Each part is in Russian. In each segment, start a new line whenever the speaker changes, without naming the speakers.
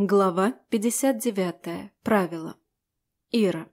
Глава 59. Правила. Ира.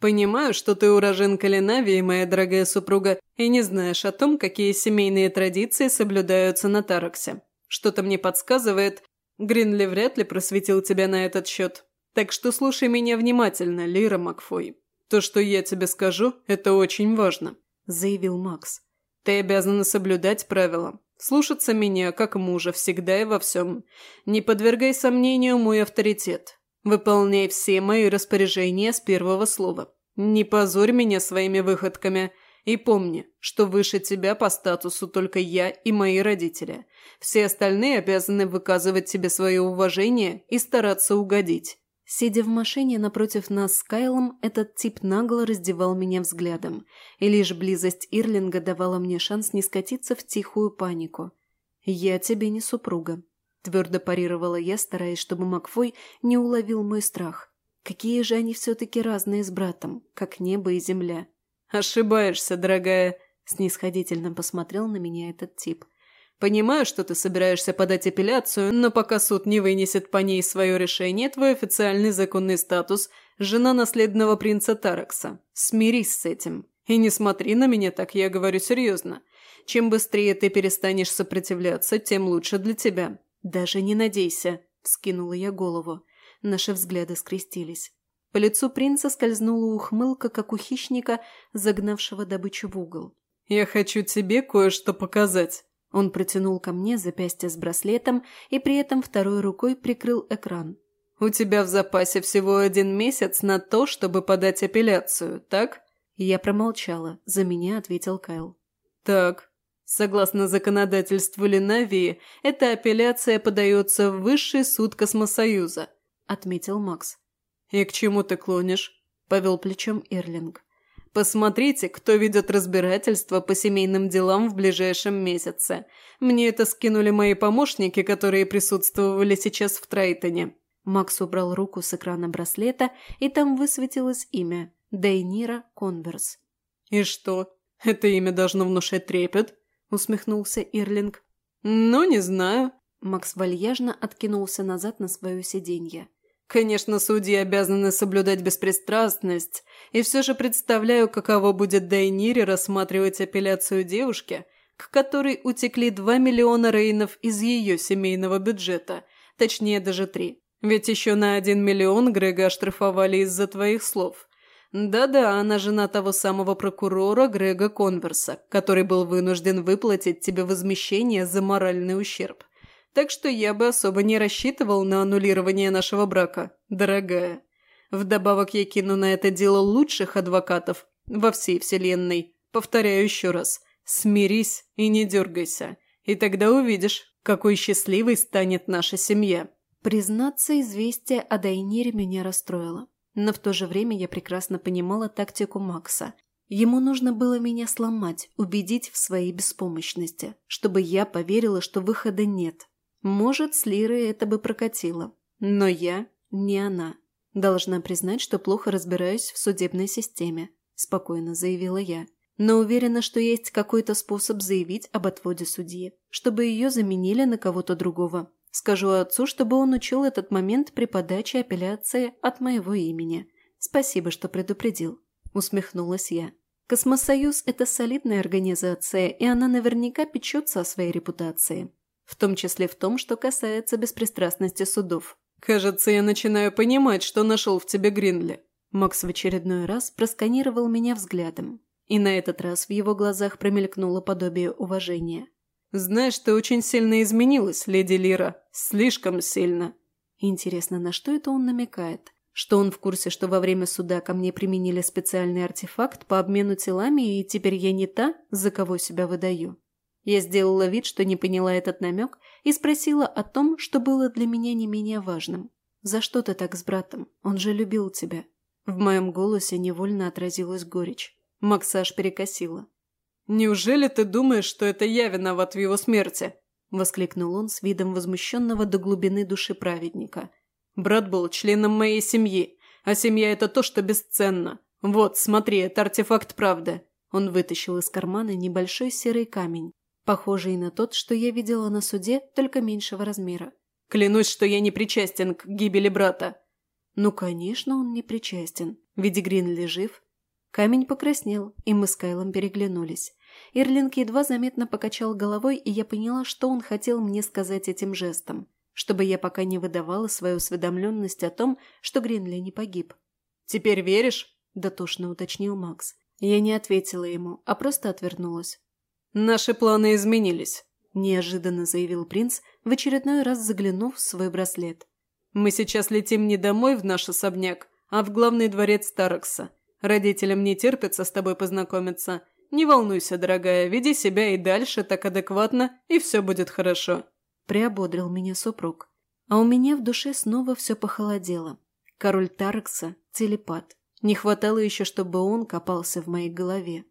«Понимаю, что ты уроженка Ленавии, моя дорогая супруга, и не знаешь о том, какие семейные традиции соблюдаются на Тараксе. Что-то мне подсказывает, Гринли вряд ли просветил тебя на этот счет. Так что слушай меня внимательно, Лира Макфой. То, что я тебе скажу, это очень важно», – заявил Макс. «Ты обязана соблюдать правила, Слушаться меня, как мужа, всегда и во всем. Не подвергай сомнению мой авторитет. Выполняй все мои распоряжения с первого слова. Не позорь меня своими выходками. И помни, что выше тебя по статусу только я и мои родители. Все остальные обязаны выказывать тебе свое уважение и стараться угодить.
Сидя в машине напротив нас с Кайлом, этот тип нагло раздевал меня взглядом, и лишь близость Ирлинга давала мне шанс не скатиться в тихую панику. «Я тебе не супруга», – твердо парировала я, стараясь, чтобы Макфой не уловил мой страх. Какие же они все-таки разные с братом, как небо и земля.
«Ошибаешься, дорогая», – снисходительно посмотрел на меня этот тип – Понимаю, что ты собираешься подать апелляцию, но пока суд не вынесет по ней свое решение, твой официальный законный статус – жена наследного принца Таракса. Смирись с этим. И не смотри на меня так, я говорю серьезно. Чем быстрее ты перестанешь сопротивляться, тем лучше для тебя.
Даже не надейся, – скинула я голову. Наши взгляды скрестились. По лицу принца скользнула ухмылка, как у хищника, загнавшего добычу в угол.
«Я хочу тебе кое-что показать».
Он протянул ко мне запястье с браслетом и при этом второй рукой прикрыл экран.
«У тебя в запасе всего один месяц на то, чтобы подать апелляцию, так?»
Я промолчала, за меня ответил Кайл.
«Так, согласно законодательству Ленавии, эта апелляция подается в Высший суд Космосоюза», – отметил Макс. «И к чему ты клонишь?» – повел плечом Эрлинг. Посмотрите, кто ведет разбирательство по семейным делам в ближайшем месяце. Мне это скинули мои помощники, которые присутствовали сейчас в Трайтоне».
Макс убрал руку с экрана браслета, и там высветилось имя – Дейнира Конверс.
«И что, это имя должно внушать трепет?» – усмехнулся Ирлинг. «Ну, не знаю».
Макс вальяжно откинулся назад на свое сиденье.
Конечно, судьи обязаны соблюдать беспристрастность, и все же представляю, каково будет Дайнире рассматривать апелляцию девушки, к которой утекли 2 миллиона рейнов из ее семейного бюджета, точнее даже 3. Ведь еще на 1 миллион Грега оштрафовали из-за твоих слов. Да-да, она жена того самого прокурора Грега Конверса, который был вынужден выплатить тебе возмещение за моральный ущерб. Так что я бы особо не рассчитывал на аннулирование нашего брака, дорогая. Вдобавок я кину на это дело лучших адвокатов во всей вселенной. Повторяю еще раз. Смирись и не дергайся. И тогда увидишь, какой счастливой станет наша семья.
Признаться, известие о Дайнире меня расстроило. Но в то же время я прекрасно понимала тактику Макса. Ему нужно было меня сломать, убедить в своей беспомощности, чтобы я поверила, что выхода нет, может, с Лирой это бы прокатило. Но я не она. Должна признать, что плохо разбираюсь в судебной системе, спокойно заявила я. Но уверена, что есть какой-то способ заявить об отводе судьи, чтобы ее заменили на кого-то другого. Скажу отцу, чтобы он учил этот момент при подаче апелляции от моего имени. Спасибо, что предупредил. Усмехнулась я. Космосоюз – это солидная организация, и она наверняка печется о своей репутации в том числе в том, что касается беспристрастности судов.
«Кажется, я начинаю понимать, что нашел в тебе Гринли».
Макс в очередной раз просканировал меня взглядом, и на этот раз в его глазах промелькнуло подобие уважения.
«Знаешь, ты очень сильно изменилась, леди Лира. Слишком сильно».
Интересно, на что это он намекает? Что он в курсе, что во время суда ко мне применили специальный артефакт по обмену телами, и теперь я не та, за кого себя выдаю? Я сделала вид, что не поняла этот намек, и спросила о том, что было для меня не менее важным. «За что ты так с братом? Он же любил тебя». В моем голосе невольно отразилась горечь. Максаж перекосила.
«Неужели ты думаешь, что это я виноват в его смерти?» – воскликнул он с видом возмущенного до глубины души праведника. «Брат был членом моей семьи, а семья – это то, что бесценно. Вот, смотри, это артефакт правды».
Он вытащил из кармана небольшой серый камень, похожий на тот, что я видела на суде, только меньшего размера.
Клянусь, что я не причастен к гибели брата».
«Ну, конечно, он не причастен. Ведь Гринли жив». Камень покраснел, и мы с Кайлом переглянулись. Ирлинг едва заметно покачал головой, и я поняла, что он хотел мне сказать этим жестом, чтобы я пока не выдавала свою осведомленность о том, что Гринли не погиб.
«Теперь веришь?»
– дотошно уточнил Макс. Я не ответила ему, а просто отвернулась.
«Наши планы изменились», –
неожиданно заявил принц, в очередной раз заглянув в свой браслет.
«Мы сейчас летим не домой в наш особняк, а в главный дворец Старокса. Родителям не терпится с тобой познакомиться. Не волнуйся, дорогая, веди себя и дальше так адекватно, и все будет хорошо», –
приободрил меня супруг. А у меня в душе снова все похолодело. Король Таркса – телепат. Не хватало еще, чтобы он копался в моей голове.